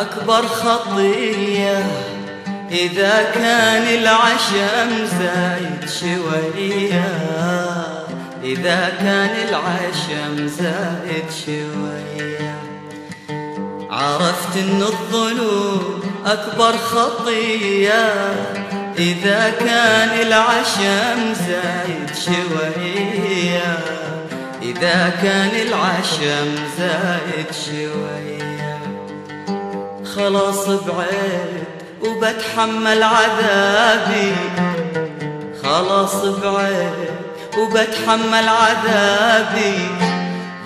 أكبر خطية. إذا كان العشم زايد شوية. إذا كان العشم زايد شوية. عرفت إن الظلوم أكبر خطية. إذا كان العشم زايد شوية. إذا كان العشم زايد شوية. خلاص بعيد وبتحمل عذابي. خلاص بعيد وبتحمل عذابي.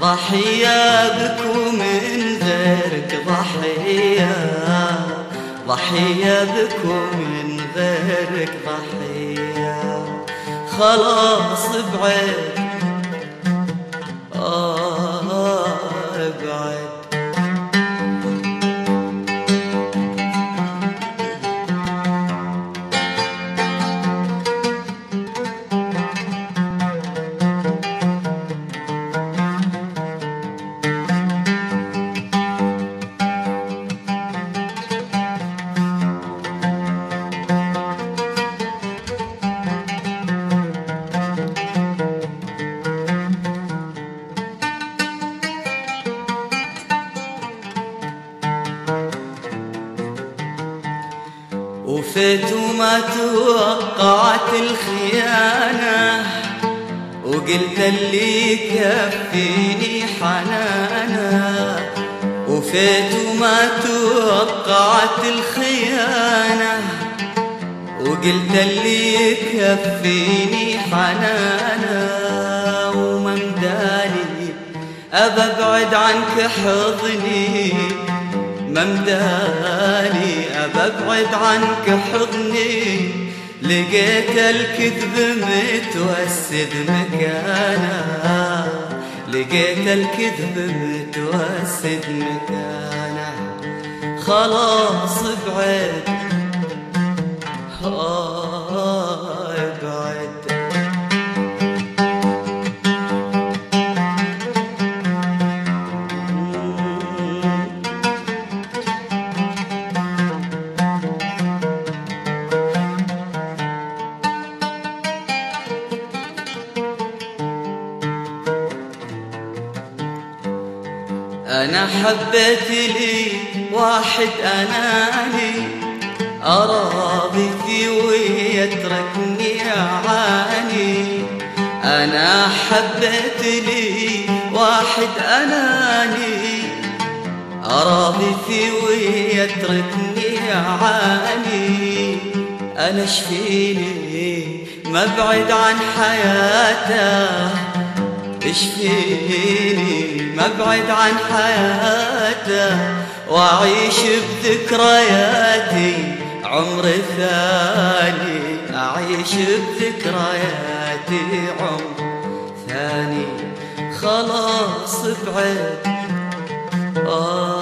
ضحية بك ومن غيرك ضحية. ضحية بك ومن غيرك ضحية. خلاص بعيد. آه بعيد. وفيت وما توقعت الخيانة وقلت اللي يكفيني حنانة وفيت وما توقعت الخيانة وقلت اللي يكفيني حنانة وما مداني أبعد عنك حضني. ممداني أبعد عنك حضني. لقيت الكذب متوسد مكانه لقيت الكذب متوسد مكانه خلاص بعد آه أنا حبيت لي واحد أناني أراضي فيه ويتركني أعاني. أنا حبيت لي واحد أناني أراضي فيه ويتركني أعاني. أنا شفيني مبعد عن حياته. اشفيني مبعد عن حياته وأعيش بذكرياتي. عمر ثاني أعيش بذكرياتي. عمر ثاني خلاص بعد آه.